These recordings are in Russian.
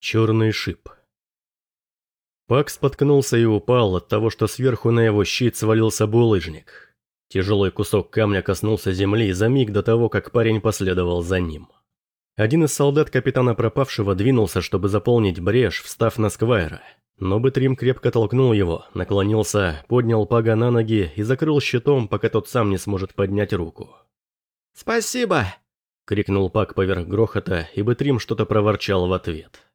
Черный шип. Пак споткнулся и упал от того, что сверху на его щит свалился булыжник. Тяжелый кусок камня коснулся земли за миг до того, как парень последовал за ним. Один из солдат капитана пропавшего двинулся, чтобы заполнить брешь, встав на сквайра. Но Бэтрим крепко толкнул его, наклонился, поднял Пага на ноги и закрыл щитом, пока тот сам не сможет поднять руку. «Спасибо!» — крикнул Пак поверх грохота, и Бэтрим что-то проворчал в ответ.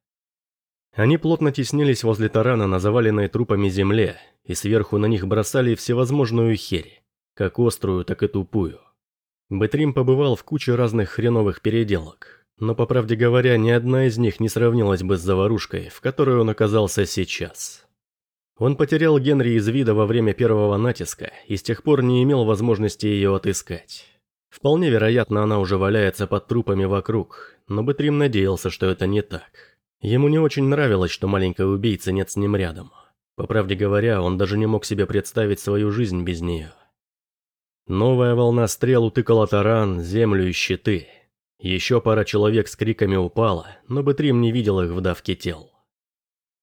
Они плотно теснились возле тарана на заваленной трупами земле, и сверху на них бросали всевозможную херь, как острую, так и тупую. Бэтрим побывал в куче разных хреновых переделок, но, по правде говоря, ни одна из них не сравнилась бы с заварушкой, в которой он оказался сейчас. Он потерял Генри из вида во время первого натиска и с тех пор не имел возможности ее отыскать. Вполне вероятно, она уже валяется под трупами вокруг, но Бэтрим надеялся, что это не так. Ему не очень нравилось, что маленькой убийцы нет с ним рядом. По правде говоря, он даже не мог себе представить свою жизнь без нее. Новая волна стрел утыкала таран, землю и щиты. Еще пара человек с криками упала, но Бэтрим не видел их в давке тел.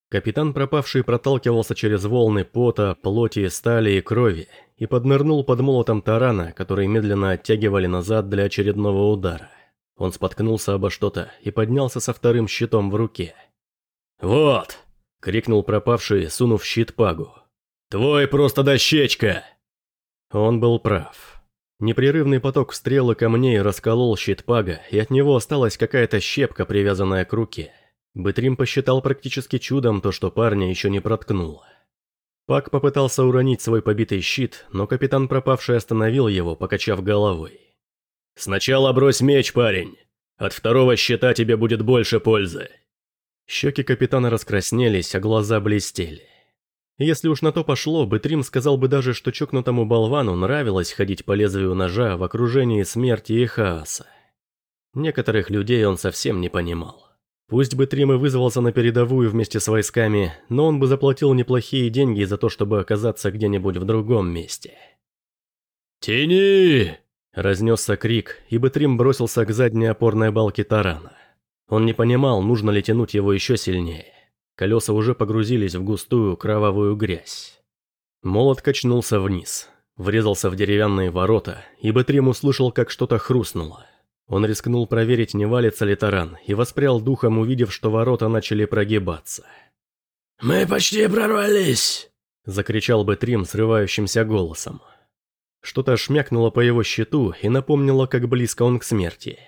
Капитан пропавший проталкивался через волны пота, плоти, стали и крови и поднырнул под молотом тарана, который медленно оттягивали назад для очередного удара. Он споткнулся обо что-то и поднялся со вторым щитом в руке. «Вот!» — крикнул пропавший, сунув щит Пагу. «Твой просто дощечка!» Он был прав. Непрерывный поток стрел и камней расколол щит Пага, и от него осталась какая-то щепка, привязанная к руке. Бытрим посчитал практически чудом то, что парня еще не проткнуло. Пак попытался уронить свой побитый щит, но капитан пропавший остановил его, покачав головой. «Сначала брось меч, парень. От второго щита тебе будет больше пользы». Щеки капитана раскраснелись, а глаза блестели. Если уж на то пошло, Бэтрим сказал бы даже, что чокнутому болвану нравилось ходить по лезвию ножа в окружении смерти и хаоса. Некоторых людей он совсем не понимал. Пусть бы Трим и вызвался на передовую вместе с войсками, но он бы заплатил неплохие деньги за то, чтобы оказаться где-нибудь в другом месте. «Тяни!» Разнесся крик, и Бэтрим бросился к задней опорной балке тарана. Он не понимал, нужно ли тянуть его еще сильнее. Колеса уже погрузились в густую кровавую грязь. Молот качнулся вниз, врезался в деревянные ворота, и Бэтрим услышал, как что-то хрустнуло. Он рискнул проверить, не валится ли таран, и воспрял духом, увидев, что ворота начали прогибаться. «Мы почти прорвались!» – закричал Бэтрим срывающимся голосом. Что-то шмякнуло по его щиту и напомнило, как близко он к смерти.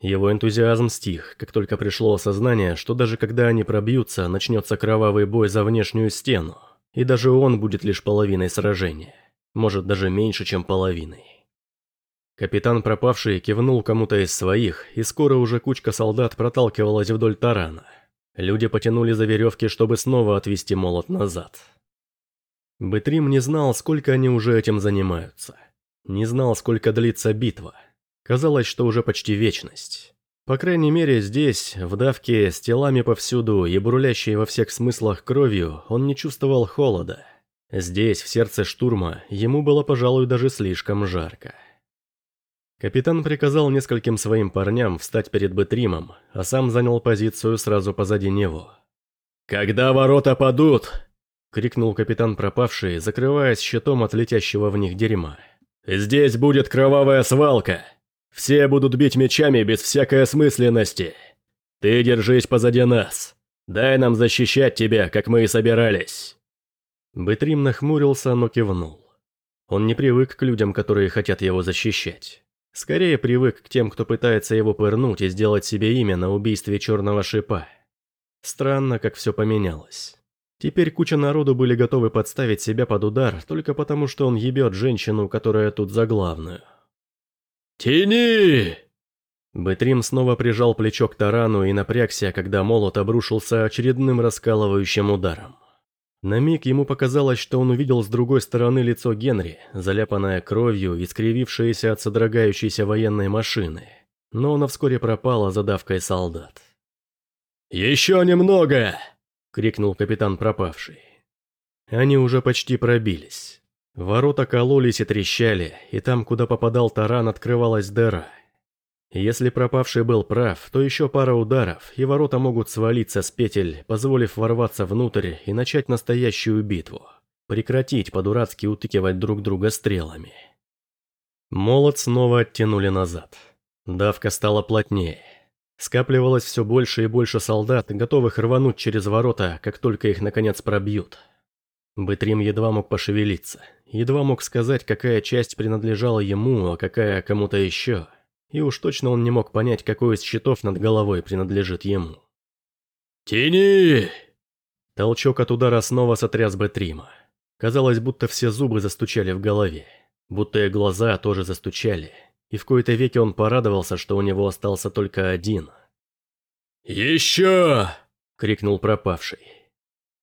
Его энтузиазм стих, как только пришло осознание, что даже когда они пробьются, начнется кровавый бой за внешнюю стену, и даже он будет лишь половиной сражения, может даже меньше, чем половиной. Капитан пропавший кивнул кому-то из своих, и скоро уже кучка солдат проталкивалась вдоль тарана. Люди потянули за веревки, чтобы снова отвести молот назад. Бэтрим не знал, сколько они уже этим занимаются. Не знал, сколько длится битва. Казалось, что уже почти вечность. По крайней мере, здесь, в давке, с телами повсюду и бурлящей во всех смыслах кровью, он не чувствовал холода. Здесь, в сердце штурма, ему было, пожалуй, даже слишком жарко. Капитан приказал нескольким своим парням встать перед Бэтримом, а сам занял позицию сразу позади него. «Когда ворота падут!» — крикнул капитан пропавший, закрываясь щитом от летящего в них дерьма. Здесь будет кровавая свалка. Все будут бить мечами без всякой осмысленности. Ты держись позади нас. Дай нам защищать тебя, как мы и собирались». Бэтрим нахмурился, но кивнул. Он не привык к людям, которые хотят его защищать. Скорее привык к тем, кто пытается его пырнуть и сделать себе имя на убийстве черного шипа. Странно, как все поменялось. Теперь куча народу были готовы подставить себя под удар, только потому что он ебет женщину, которая тут за главную. «Тяни!» Бэтрим снова прижал плечо к тарану и напрягся, когда молот обрушился очередным раскалывающим ударом. На миг ему показалось, что он увидел с другой стороны лицо Генри, заляпанное кровью и скривившееся от содрогающейся военной машины. Но оно вскоре пропало за давкой солдат. «Еще немного!» Крикнул капитан пропавший. Они уже почти пробились. Ворота кололись и трещали, и там, куда попадал таран, открывалась дыра. Если пропавший был прав, то еще пара ударов, и ворота могут свалиться с петель, позволив ворваться внутрь и начать настоящую битву. Прекратить по-дурацки утыкивать друг друга стрелами. Молот снова оттянули назад. Давка стала плотнее. Скапливалось все больше и больше солдат, готовых рвануть через ворота, как только их наконец пробьют. Бытрим едва мог пошевелиться, едва мог сказать, какая часть принадлежала ему, а какая кому-то еще – и уж точно он не мог понять, какой из щитов над головой принадлежит ему. «Тяни!» Толчок от удара снова сотряс Бетрима. Казалось, будто все зубы застучали в голове, будто и глаза тоже застучали, и в кои-то веки он порадовался, что у него остался только один. «Еще!» — крикнул пропавший.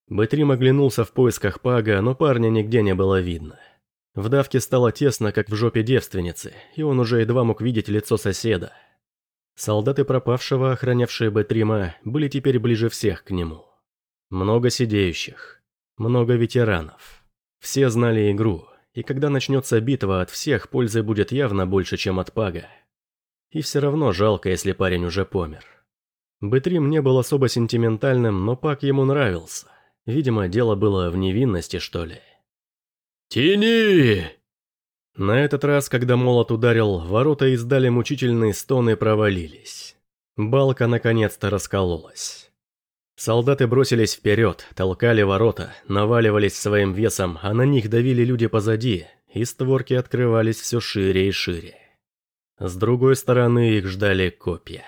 Бэтрим оглянулся в поисках Пага, но парня нигде не было видно. В давке стало тесно, как в жопе девственницы, и он уже едва мог видеть лицо соседа. Солдаты пропавшего, охранявшие Бетрима, были теперь ближе всех к нему. Много сидеющих, много ветеранов. Все знали игру, и когда начнется битва, от всех пользы будет явно больше, чем от Пага. И все равно жалко, если парень уже помер. Бетрим не был особо сентиментальным, но Паг ему нравился. Видимо, дело было в невинности, что ли. «Тяни!» На этот раз, когда молот ударил, ворота издали мучительные стоны и провалились. Балка наконец-то раскололась. Солдаты бросились вперед, толкали ворота, наваливались своим весом, а на них давили люди позади, и створки открывались все шире и шире. С другой стороны их ждали копья.